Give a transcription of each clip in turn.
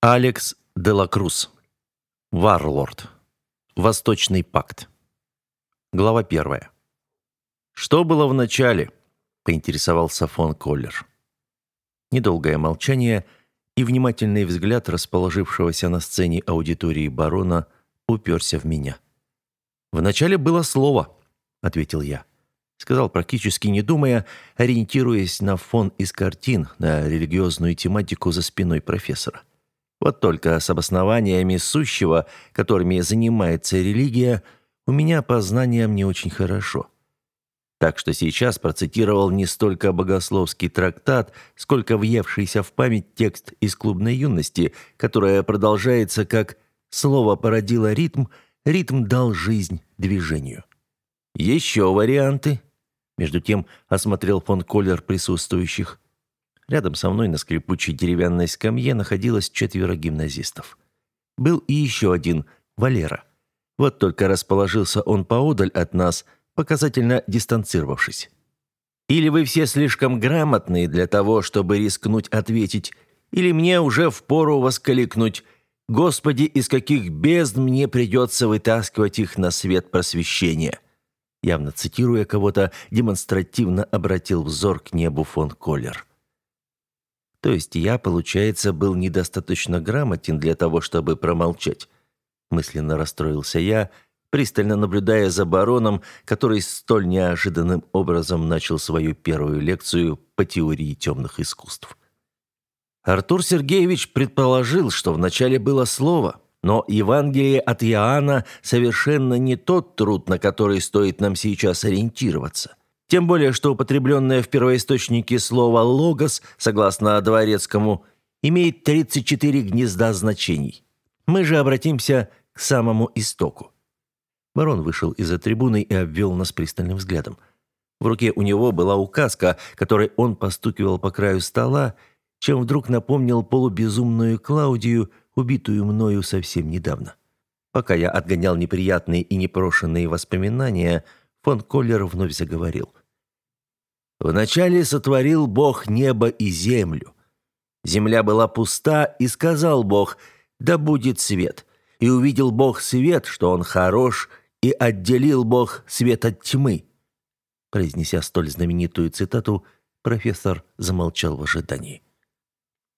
Алекс Делакрус. Варлорд. Восточный пакт. Глава первая. «Что было в начале?» — поинтересовался фон Коллер. Недолгое молчание и внимательный взгляд расположившегося на сцене аудитории барона уперся в меня. «Вначале было слово», — ответил я. Сказал практически не думая, ориентируясь на фон из картин, на религиозную тематику за спиной профессора. Вот только с обоснованиями сущего, которыми занимается религия, у меня по мне очень хорошо. Так что сейчас процитировал не столько богословский трактат, сколько въевшийся в память текст из клубной юности, которая продолжается как «слово породило ритм», ритм дал жизнь движению. Еще варианты. Между тем осмотрел фон Коллер присутствующих. Рядом со мной на скрипучей деревянной скамье находилось четверо гимназистов. Был и еще один, Валера. Вот только расположился он поодаль от нас, показательно дистанцировавшись. «Или вы все слишком грамотные для того, чтобы рискнуть ответить, или мне уже впору воскликнуть «Господи, из каких бездн мне придется вытаскивать их на свет просвещения!» Явно цитируя кого-то, демонстративно обратил взор к небу фон Коллер. То есть я, получается, был недостаточно грамотен для того, чтобы промолчать. Мысленно расстроился я, пристально наблюдая за бароном, который столь неожиданным образом начал свою первую лекцию по теории темных искусств. Артур Сергеевич предположил, что вначале было слово, но Евангелие от Иоанна совершенно не тот труд, на который стоит нам сейчас ориентироваться. Тем более, что употребленное в первоисточнике слово «логос», согласно Дворецкому, имеет 34 гнезда значений. Мы же обратимся к самому истоку. Барон вышел из-за трибуны и обвел нас пристальным взглядом. В руке у него была указка, которой он постукивал по краю стола, чем вдруг напомнил полубезумную Клаудию, убитую мною совсем недавно. Пока я отгонял неприятные и непрошенные воспоминания, фон Коллер вновь заговорил. Вначале сотворил Бог небо и землю. Земля была пуста, и сказал Бог, да будет свет. И увидел Бог свет, что он хорош, и отделил Бог свет от тьмы. Произнеся столь знаменитую цитату, профессор замолчал в ожидании.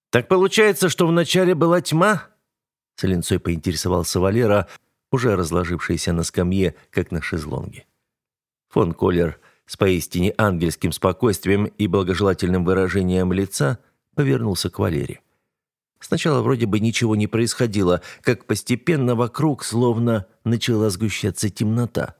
«Так получается, что вначале была тьма?» С поинтересовался Валера, уже разложившийся на скамье, как на шезлонге. Фон Коллер – с поистине ангельским спокойствием и благожелательным выражением лица повернулся к Валере. Сначала вроде бы ничего не происходило, как постепенно вокруг словно начала сгущаться темнота.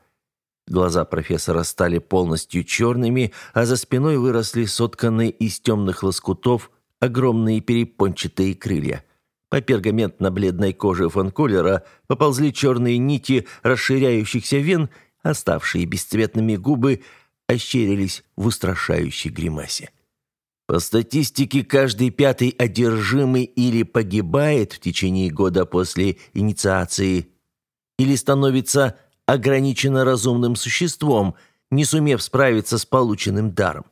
Глаза профессора стали полностью черными, а за спиной выросли сотканные из темных лоскутов огромные перепончатые крылья. По пергаментно-бледной коже фон Коллера поползли черные нити расширяющихся вен, оставшие бесцветными губы – ощерились в устрашающей гримасе. По статистике, каждый пятый одержимый или погибает в течение года после инициации, или становится ограниченно разумным существом, не сумев справиться с полученным даром.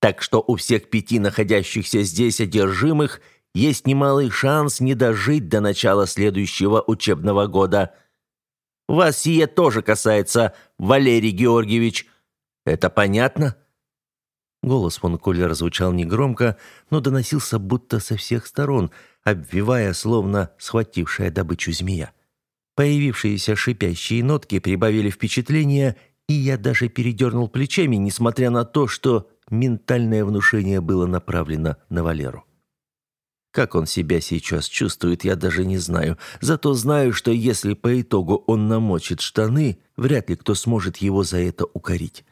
Так что у всех пяти находящихся здесь одержимых есть немалый шанс не дожить до начала следующего учебного года. Вас сие тоже касается, Валерий Георгиевич – это понятно?» Голос фон Кулера звучал негромко, но доносился будто со всех сторон, обвивая, словно схватившая добычу змея. Появившиеся шипящие нотки прибавили впечатления, и я даже передернул плечами, несмотря на то, что ментальное внушение было направлено на Валеру. Как он себя сейчас чувствует, я даже не знаю. Зато знаю, что если по итогу он намочит штаны, вряд ли кто сможет его за это укорить.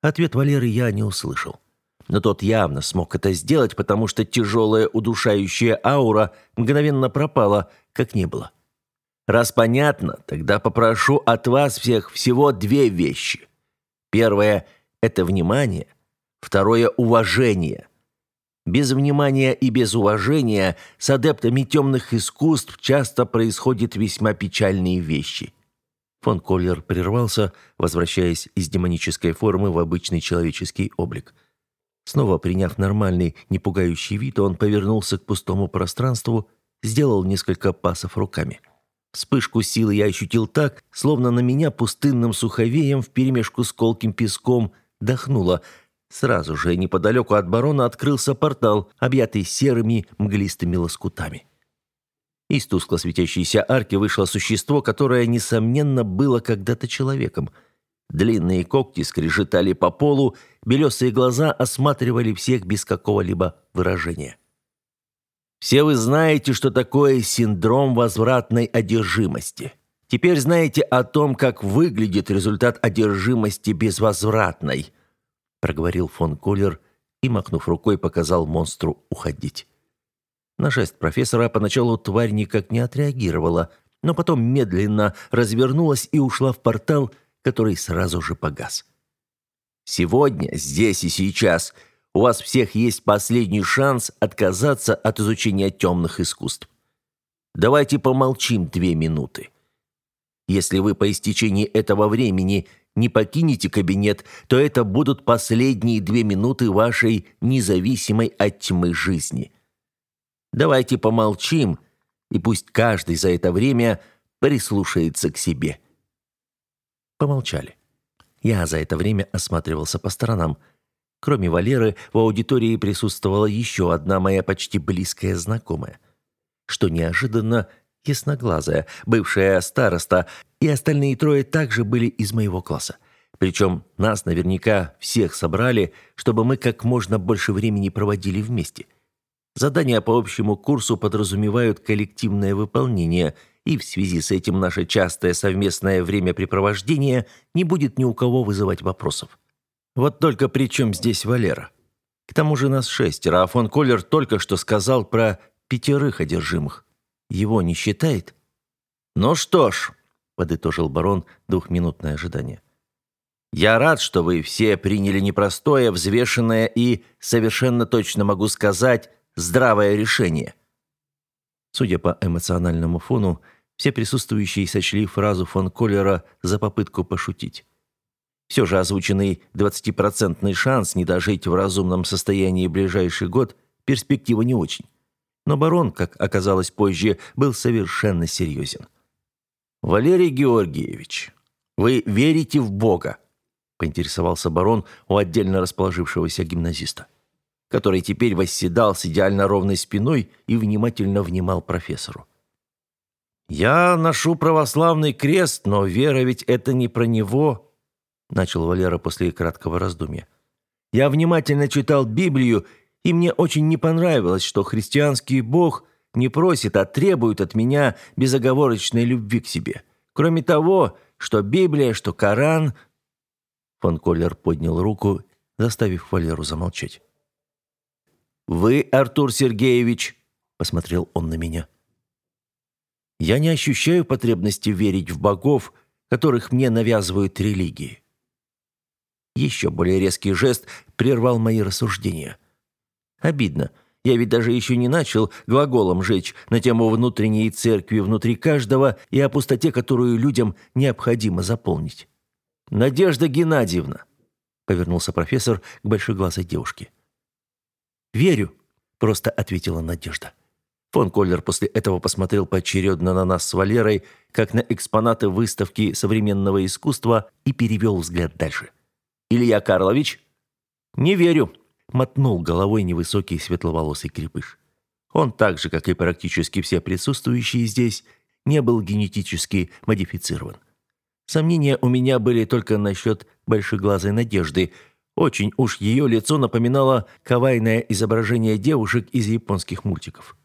Ответ Валеры я не услышал. Но тот явно смог это сделать, потому что тяжелая удушающая аура мгновенно пропала, как не было. Раз понятно, тогда попрошу от вас всех всего две вещи. Первое – это внимание. Второе – уважение. Без внимания и без уважения с адептами темных искусств часто происходят весьма печальные вещи – Фон Коллер прервался, возвращаясь из демонической формы в обычный человеческий облик. Снова приняв нормальный, не пугающий вид, он повернулся к пустому пространству, сделал несколько пасов руками. Вспышку силы я ощутил так, словно на меня пустынным суховеем вперемешку с колким песком дохнуло. Сразу же неподалеку от барона открылся портал, объятый серыми мглистыми лоскутами. Из тускло светящейся арки вышло существо, которое, несомненно, было когда-то человеком. Длинные когти скрежетали по полу, белесые глаза осматривали всех без какого-либо выражения. «Все вы знаете, что такое синдром возвратной одержимости. Теперь знаете о том, как выглядит результат одержимости безвозвратной», проговорил фон Колер и, махнув рукой, показал монстру уходить. На жест профессора поначалу тварь никак не отреагировала, но потом медленно развернулась и ушла в портал, который сразу же погас. «Сегодня, здесь и сейчас, у вас всех есть последний шанс отказаться от изучения темных искусств. Давайте помолчим две минуты. Если вы по истечении этого времени не покинете кабинет, то это будут последние две минуты вашей независимой от тьмы жизни». Давайте помолчим, и пусть каждый за это время прислушается к себе». Помолчали. Я за это время осматривался по сторонам. Кроме Валеры, в аудитории присутствовала еще одна моя почти близкая знакомая. Что неожиданно, ясноглазая, бывшая староста, и остальные трое также были из моего класса. Причем нас наверняка всех собрали, чтобы мы как можно больше времени проводили вместе – Задания по общему курсу подразумевают коллективное выполнение, и в связи с этим наше частое совместное времяпрепровождение не будет ни у кого вызывать вопросов. Вот только при чем здесь Валера? К тому же нас шестеро, а фон Коллер только что сказал про пятерых одержимых. Его не считает? «Ну что ж», — подытожил барон двухминутное ожидание. «Я рад, что вы все приняли непростое, взвешенное и, совершенно точно могу сказать, здравое решение. Судя по эмоциональному фону, все присутствующие сочли фразу фон Коллера за попытку пошутить. Все же озвученный 20-процентный шанс не дожить в разумном состоянии ближайший год – перспектива не очень. Но барон, как оказалось позже, был совершенно серьезен. «Валерий Георгиевич, вы верите в Бога?» – поинтересовался барон у отдельно расположившегося гимназиста. – который теперь восседал с идеально ровной спиной и внимательно внимал профессору. «Я ношу православный крест, но вера ведь это не про него», — начал Валера после краткого раздумья. «Я внимательно читал Библию, и мне очень не понравилось, что христианский Бог не просит, а требует от меня безоговорочной любви к себе. Кроме того, что Библия, что Коран...» Фон Коллер поднял руку, заставив Валеру замолчать. Вы, Артур Сергеевич, посмотрел он на меня. Я не ощущаю потребности верить в богов, которых мне навязывают религии. Еще более резкий жест прервал мои рассуждения. Обидно. Я ведь даже еще не начал глаголом жечь на тему внутренней церкви внутри каждого и о пустоте, которую людям необходимо заполнить. «Надежда Геннадьевна!» — повернулся профессор к большоглазой девушке. «Верю», — просто ответила Надежда. Фон Коллер после этого посмотрел поочередно на нас с Валерой, как на экспонаты выставки современного искусства, и перевел взгляд дальше. «Илья Карлович?» «Не верю», — мотнул головой невысокий светловолосый крепыш. Он так же, как и практически все присутствующие здесь, не был генетически модифицирован. Сомнения у меня были только насчет большеглазой надежды — очень уж ее лицо напоминало кавайное изображение девушек из японских мультиков.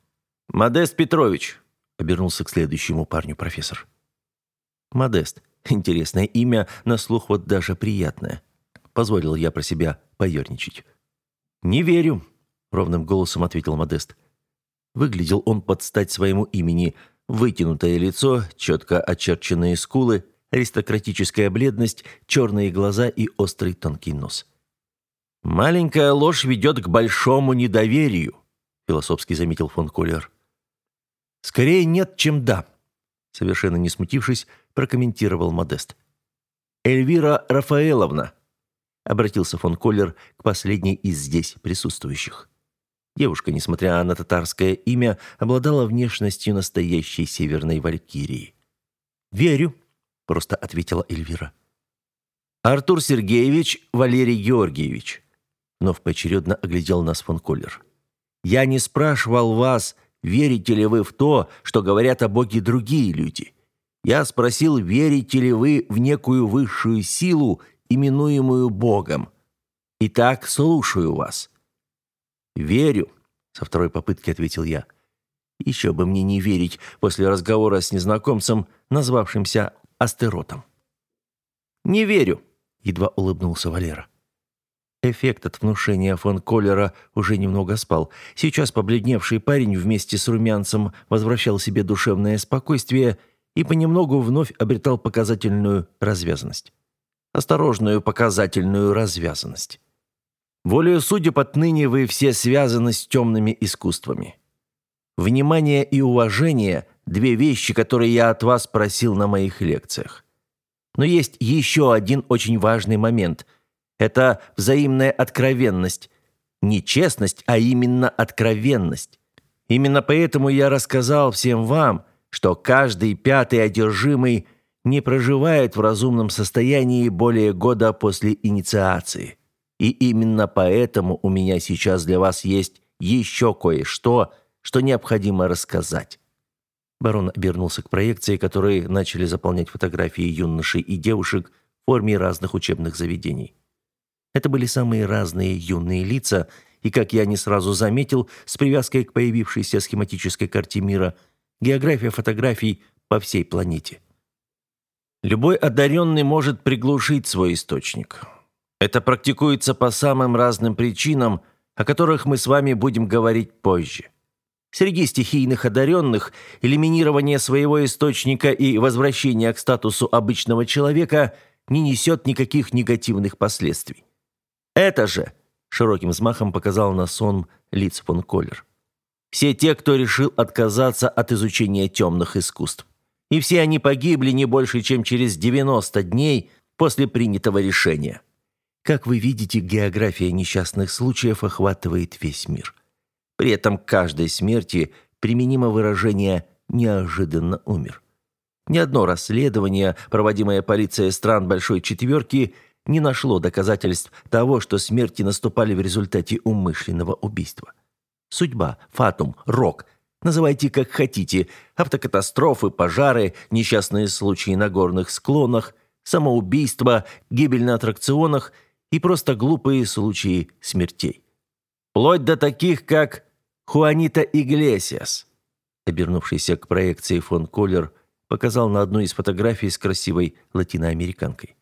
«Модест Петрович», — обернулся к следующему парню профессор. «Модест. Интересное имя, на слух вот даже приятное». Позволил я про себя поерничать. «Не верю», — ровным голосом ответил Модест. Выглядел он под стать своему имени. Вытянутое лицо, четко очерченные скулы, аристократическая бледность, черные глаза и острый тонкий нос. — «Маленькая ложь ведет к большому недоверию», — философски заметил фон Коллер. «Скорее нет, чем да», — совершенно не смутившись, прокомментировал Модест. «Эльвира Рафаэловна», — обратился фон Коллер к последней из здесь присутствующих. Девушка, несмотря на татарское имя, обладала внешностью настоящей северной валькирии. «Верю», — просто ответила Эльвира. «Артур Сергеевич, Валерий Георгиевич», но поочередно оглядел нас фон Коллер. «Я не спрашивал вас, верите ли вы в то, что говорят о Боге другие люди. Я спросил, верите ли вы в некую высшую силу, именуемую Богом. Итак, слушаю вас». «Верю», — со второй попытки ответил я. «Еще бы мне не верить после разговора с незнакомцем, назвавшимся Астеротом». «Не верю», — едва улыбнулся Валера. Эффект от внушения фон Коллера уже немного спал. Сейчас побледневший парень вместе с румянцем возвращал себе душевное спокойствие и понемногу вновь обретал показательную развязанность. Осторожную показательную развязанность. Волею судеб отныне вы все связаны с темными искусствами. Внимание и уважение – две вещи, которые я от вас просил на моих лекциях. Но есть еще один очень важный момент – это взаимная откровенность. Не честность, а именно откровенность. Именно поэтому я рассказал всем вам, что каждый пятый одержимый не проживает в разумном состоянии более года после инициации. И именно поэтому у меня сейчас для вас есть еще кое-что, что необходимо рассказать. Барон обернулся к проекции, которые начали заполнять фотографии юношей и девушек в форме разных учебных заведений. Это были самые разные юные лица, и, как я не сразу заметил, с привязкой к появившейся схематической карте мира, география фотографий по всей планете. Любой одаренный может приглушить свой источник. Это практикуется по самым разным причинам, о которых мы с вами будем говорить позже. Среди стихийных одаренных элиминирование своего источника и возвращение к статусу обычного человека не несет никаких негативных последствий. Это же!» – широким взмахом показал на сон лиц фон Коллер. «Все те, кто решил отказаться от изучения темных искусств. И все они погибли не больше, чем через 90 дней после принятого решения». Как вы видите, география несчастных случаев охватывает весь мир. При этом к каждой смерти применимо выражение «неожиданно умер». Ни одно расследование, проводимое полицией стран Большой Четверки, не нашло доказательств того, что смерти наступали в результате умышленного убийства. Судьба, фатум, рок – Называйте как хотите – автокатастрофы, пожары, несчастные случаи на горных склонах, самоубийства, гибель на аттракционах и просто глупые случаи смертей. Вплоть до таких, как Хуанита Иглесиас. Обернувшийся к проекции фон Коллер показал на одну из фотографий с красивой латиноамериканкой.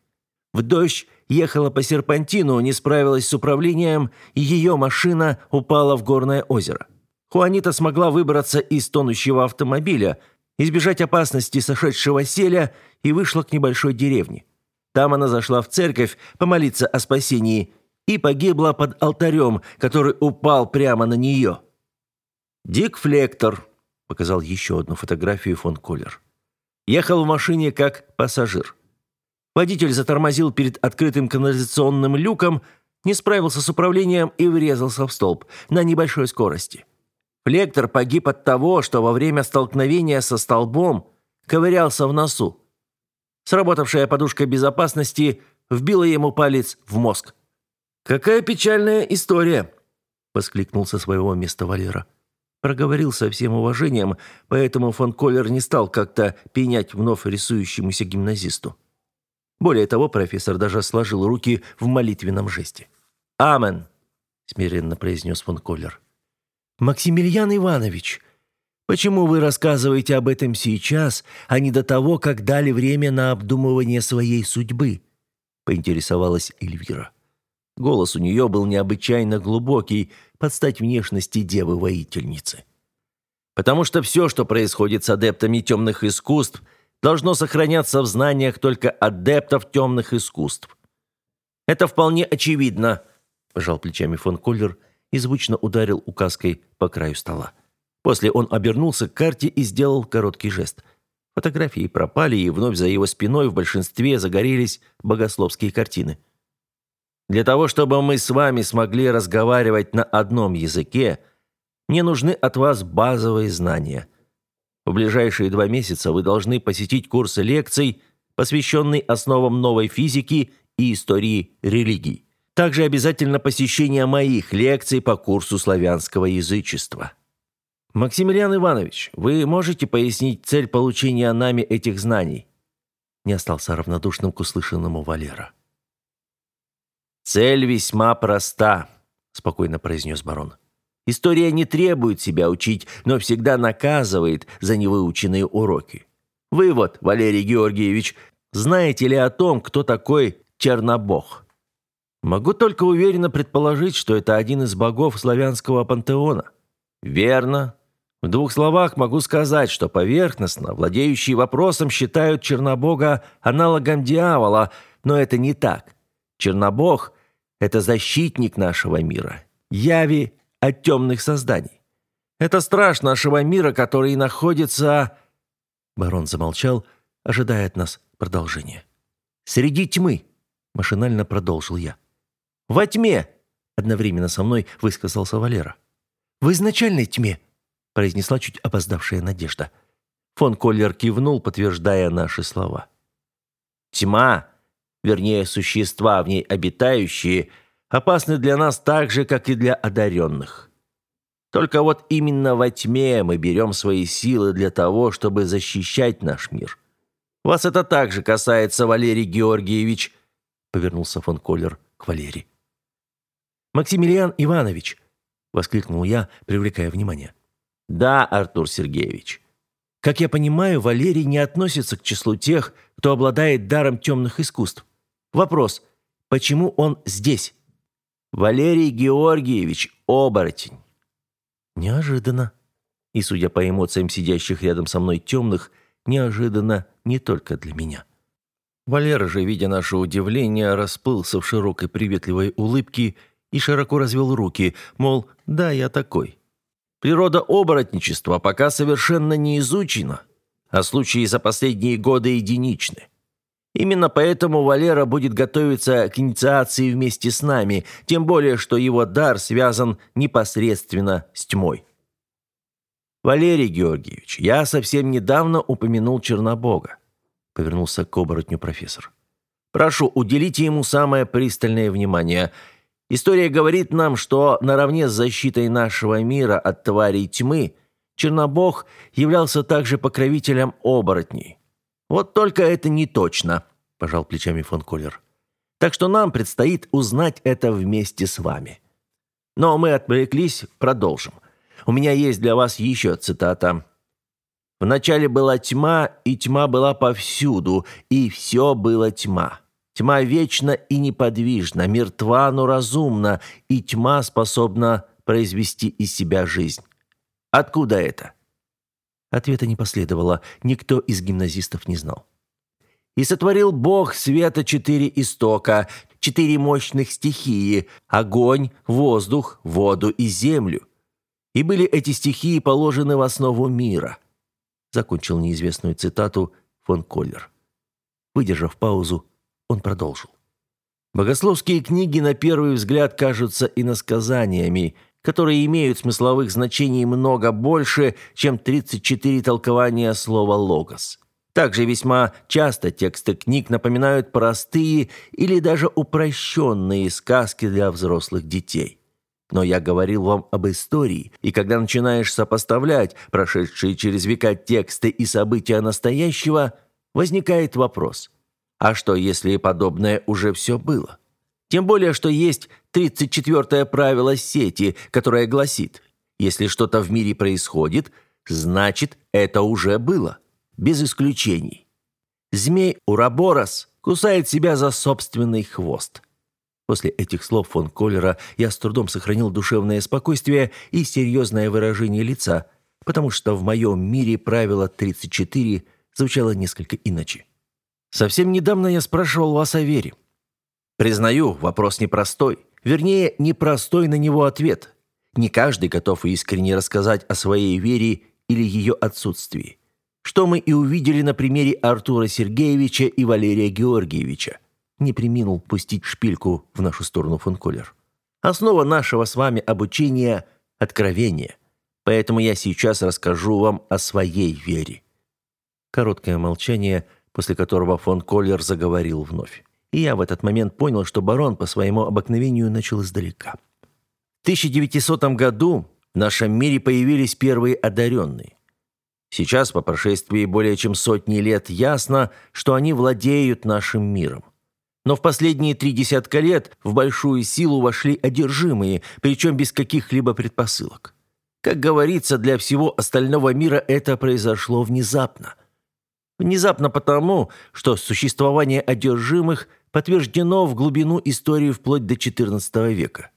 В дождь ехала по серпантину, не справилась с управлением, и ее машина упала в горное озеро. Хуанита смогла выбраться из тонущего автомобиля, избежать опасности сошедшего селя и вышла к небольшой деревне. Там она зашла в церковь помолиться о спасении и погибла под алтарем, который упал прямо на нее. «Дик Флектор», — показал еще одну фотографию фон Коллер, — «ехал в машине как пассажир». Водитель затормозил перед открытым канализационным люком, не справился с управлением и врезался в столб на небольшой скорости. Флектор погиб от того, что во время столкновения со столбом ковырялся в носу. Сработавшая подушка безопасности вбила ему палец в мозг. «Какая печальная история!» — воскликнул со своего места Валера. Проговорил со всем уважением, поэтому фон Коллер не стал как-то пенять вновь рисующемуся гимназисту. Более того, профессор даже сложил руки в молитвенном жесте. «Амен!» — смиренно произнес фон Коллер. «Максимилиан Иванович, почему вы рассказываете об этом сейчас, а не до того, как дали время на обдумывание своей судьбы?» — поинтересовалась Эльвира. Голос у нее был необычайно глубокий, под стать внешности девы-воительницы. «Потому что все, что происходит с адептами темных искусств — должно сохраняться в знаниях только адептов темных искусств. «Это вполне очевидно», – пожал плечами фон Коллер и звучно ударил указкой по краю стола. После он обернулся к карте и сделал короткий жест. Фотографии пропали, и вновь за его спиной в большинстве загорелись богословские картины. «Для того, чтобы мы с вами смогли разговаривать на одном языке, мне нужны от вас базовые знания», в ближайшие два месяца вы должны посетить курсы лекций, посвященные основам новой физики и истории религий. Также обязательно посещение моих лекций по курсу славянского язычества. Максимилиан Иванович, вы можете пояснить цель получения нами этих знаний? Не остался равнодушным к услышанному Валера. Цель весьма проста, спокойно произнес барон. История не требует себя учить, но всегда наказывает за невыученные уроки. Вывод, Валерий Георгиевич, знаете ли о том, кто такой Чернобог? Могу только уверенно предположить, что это один из богов славянского пантеона. Верно. В двух словах могу сказать, что поверхностно владеющие вопросом считают Чернобога аналогом дьявола, но это не так. Чернобог – это защитник нашего мира. Яви от темных созданий. Это страж нашего мира, который находится...» Барон замолчал, ожидая от нас продолжения. «Среди тьмы», — машинально продолжил я. «Во тьме!» — одновременно со мной высказался Валера. «В изначальной тьме», — произнесла чуть опоздавшая Надежда. Фон Коллер кивнул, подтверждая наши слова. «Тьма, вернее, существа в ней обитающие — опасны для нас так же, как и для одаренных. Только вот именно во тьме мы берем свои силы для того, чтобы защищать наш мир. Вас это также касается, Валерий Георгиевич, повернулся фон Коллер к Валерии. Максимилиан Иванович, воскликнул я, привлекая внимание. Да, Артур Сергеевич. Как я понимаю, Валерий не относится к числу тех, кто обладает даром темных искусств. Вопрос: почему он здесь? Валерий Георгиевич, оборотень. Неожиданно. И, судя по эмоциям сидящих рядом со мной темных, неожиданно не только для меня. Валера же, видя наше удивление, расплылся в широкой приветливой улыбке и широко развел руки, мол, да, я такой. Природа оборотничества пока совершенно не изучена, а случаи за последние годы единичны. Именно поэтому Валера будет готовиться к инициации вместе с нами, тем более, что его дар связан непосредственно с тьмой. «Валерий Георгиевич, я совсем недавно упомянул Чернобога», — повернулся к оборотню профессор. «Прошу, уделите ему самое пристальное внимание. История говорит нам, что наравне с защитой нашего мира от тварей тьмы Чернобог являлся также покровителем оборотней». «Вот только это не точно», – пожал плечами фон Коллер. «Так что нам предстоит узнать это вместе с вами». Но мы отвлеклись, продолжим. У меня есть для вас еще цитата. в начале была тьма, и тьма была повсюду, и все было тьма. Тьма вечна и неподвижна, мертва, но разумна, и тьма способна произвести из себя жизнь». Откуда это? Ответа не последовало, никто из гимназистов не знал. «И сотворил Бог света четыре истока, четыре мощных стихии – огонь, воздух, воду и землю. И были эти стихии положены в основу мира», – закончил неизвестную цитату фон Коллер. Выдержав паузу, он продолжил. «Богословские книги на первый взгляд кажутся иносказаниями – которые имеют смысловых значений много больше, чем 34 толкования слова «логос». Также весьма часто тексты книг напоминают простые или даже упрощенные сказки для взрослых детей. Но я говорил вам об истории, и когда начинаешь сопоставлять прошедшие через века тексты и события настоящего, возникает вопрос – а что, если подобное уже все было? Тем более, что есть 34-е правило сети, которое гласит, если что-то в мире происходит, значит, это уже было, без исключений. Змей Ураборос кусает себя за собственный хвост. После этих слов фон Коллера я с трудом сохранил душевное спокойствие и серьезное выражение лица, потому что в моем мире правило 34 звучало несколько иначе. «Совсем недавно я спрашивал вас о вере. Признаю, вопрос непростой. Вернее, непростой на него ответ. Не каждый готов искренне рассказать о своей вере или ее отсутствии. Что мы и увидели на примере Артура Сергеевича и Валерия Георгиевича. Не приминул пустить шпильку в нашу сторону фон Коллер. Основа нашего с вами обучения – откровение. Поэтому я сейчас расскажу вам о своей вере. Короткое молчание, после которого фон Коллер заговорил вновь и я в этот момент понял, что барон по своему обыкновению начал издалека. В 1900 году в нашем мире появились первые одаренные. Сейчас, по прошествии более чем сотни лет, ясно, что они владеют нашим миром. Но в последние три десятка лет в большую силу вошли одержимые, причем без каких-либо предпосылок. Как говорится, для всего остального мира это произошло внезапно. Внезапно потому, что существование одержимых – подтверждено в глубину истории вплоть до XIV века.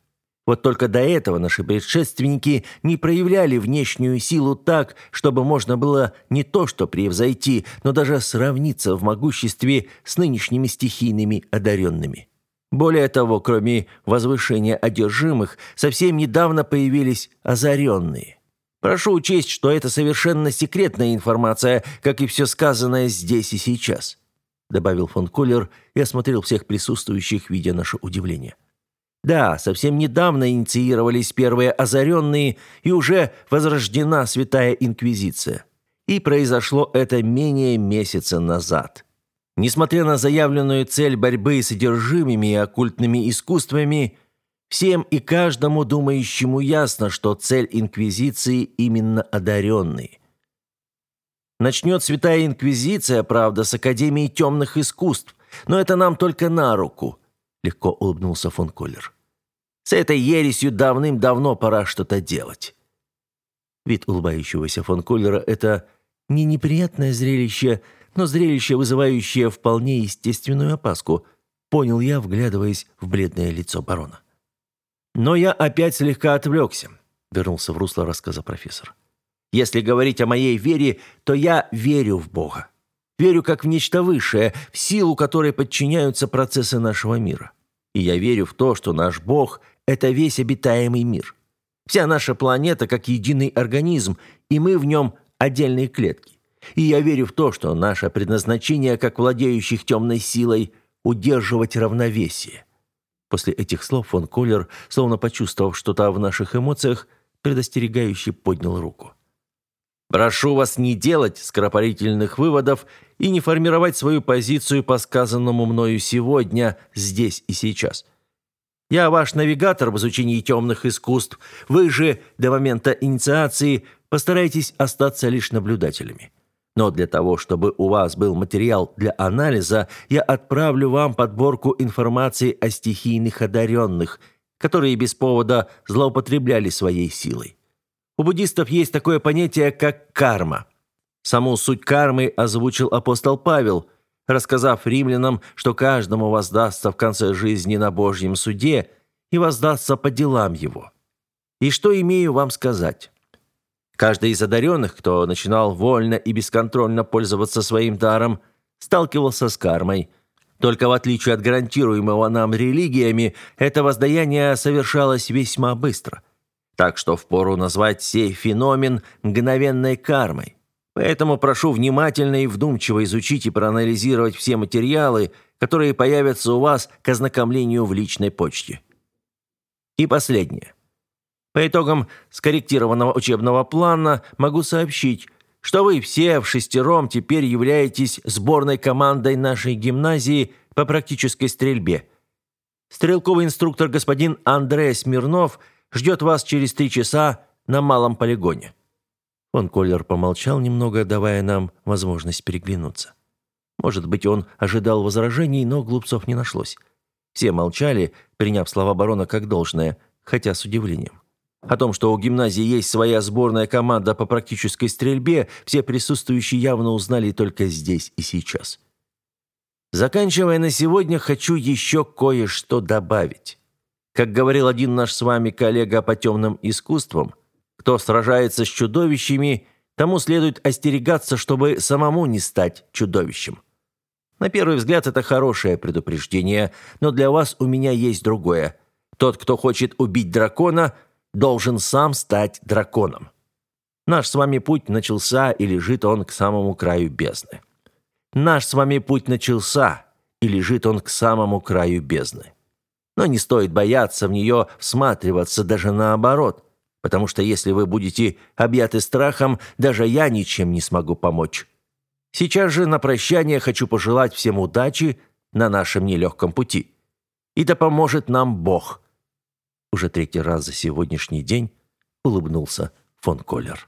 Вот только до этого наши предшественники не проявляли внешнюю силу так, чтобы можно было не то что превзойти, но даже сравниться в могуществе с нынешними стихийными одаренными. Более того, кроме возвышения одержимых, совсем недавно появились озаренные. Прошу учесть, что это совершенно секретная информация, как и все сказанное здесь и сейчас добавил фон Коллер и осмотрел всех присутствующих, видя наше удивление. Да, совсем недавно инициировались первые озаренные, и уже возрождена Святая Инквизиция. И произошло это менее месяца назад. Несмотря на заявленную цель борьбы с одержимыми и оккультными искусствами, всем и каждому думающему ясно, что цель Инквизиции именно одаренные – Начнет Святая Инквизиция, правда, с Академии темных искусств, но это нам только на руку», — легко улыбнулся фон Коллер. «С этой ересью давным-давно пора что-то делать». Вид улыбающегося фон Коллера — это не неприятное зрелище, но зрелище, вызывающее вполне естественную опаску, понял я, вглядываясь в бледное лицо барона. «Но я опять слегка отвлекся», — вернулся в русло рассказа профессор. Если говорить о моей вере, то я верю в Бога. Верю как в нечто высшее, в силу которой подчиняются процессы нашего мира. И я верю в то, что наш Бог – это весь обитаемый мир. Вся наша планета как единый организм, и мы в нем отдельные клетки. И я верю в то, что наше предназначение, как владеющих темной силой, удерживать равновесие. После этих слов фон Коллер, словно почувствовав что-то в наших эмоциях, предостерегающе поднял руку. Прошу вас не делать скоропалительных выводов и не формировать свою позицию по сказанному мною сегодня, здесь и сейчас. Я ваш навигатор в изучении темных искусств. Вы же до момента инициации постарайтесь остаться лишь наблюдателями. Но для того, чтобы у вас был материал для анализа, я отправлю вам подборку информации о стихийных одаренных, которые без повода злоупотребляли своей силой. У буддистов есть такое понятие, как карма. Саму суть кармы озвучил апостол Павел, рассказав римлянам, что каждому воздастся в конце жизни на Божьем суде и воздастся по делам его. И что имею вам сказать? Каждый из одаренных, кто начинал вольно и бесконтрольно пользоваться своим даром, сталкивался с кармой. Только в отличие от гарантируемого нам религиями, это воздаяние совершалось весьма быстро – так что впору назвать сей феномен мгновенной кармой. Поэтому прошу внимательно и вдумчиво изучить и проанализировать все материалы, которые появятся у вас к ознакомлению в личной почте. И последнее. По итогам скорректированного учебного плана могу сообщить, что вы все в шестером теперь являетесь сборной командой нашей гимназии по практической стрельбе. Стрелковый инструктор господин Андрей Смирнов – Ждет вас через три часа на малом полигоне». Фон Коллер помолчал немного, давая нам возможность переглянуться. Может быть, он ожидал возражений, но глупцов не нашлось. Все молчали, приняв слова барона как должное, хотя с удивлением. О том, что у гимназии есть своя сборная команда по практической стрельбе, все присутствующие явно узнали только здесь и сейчас. Заканчивая на сегодня, хочу еще кое-что добавить. Как говорил один наш с вами коллега по темным искусствам, кто сражается с чудовищами, тому следует остерегаться, чтобы самому не стать чудовищем. На первый взгляд это хорошее предупреждение, но для вас у меня есть другое. Тот, кто хочет убить дракона, должен сам стать драконом. Наш с вами путь начался, и лежит он к самому краю бездны. Наш с вами путь начался, и лежит он к самому краю бездны. Но не стоит бояться в нее всматриваться, даже наоборот. Потому что если вы будете объяты страхом, даже я ничем не смогу помочь. Сейчас же на прощание хочу пожелать всем удачи на нашем нелегком пути. И да поможет нам Бог. Уже третий раз за сегодняшний день улыбнулся фон Коллер.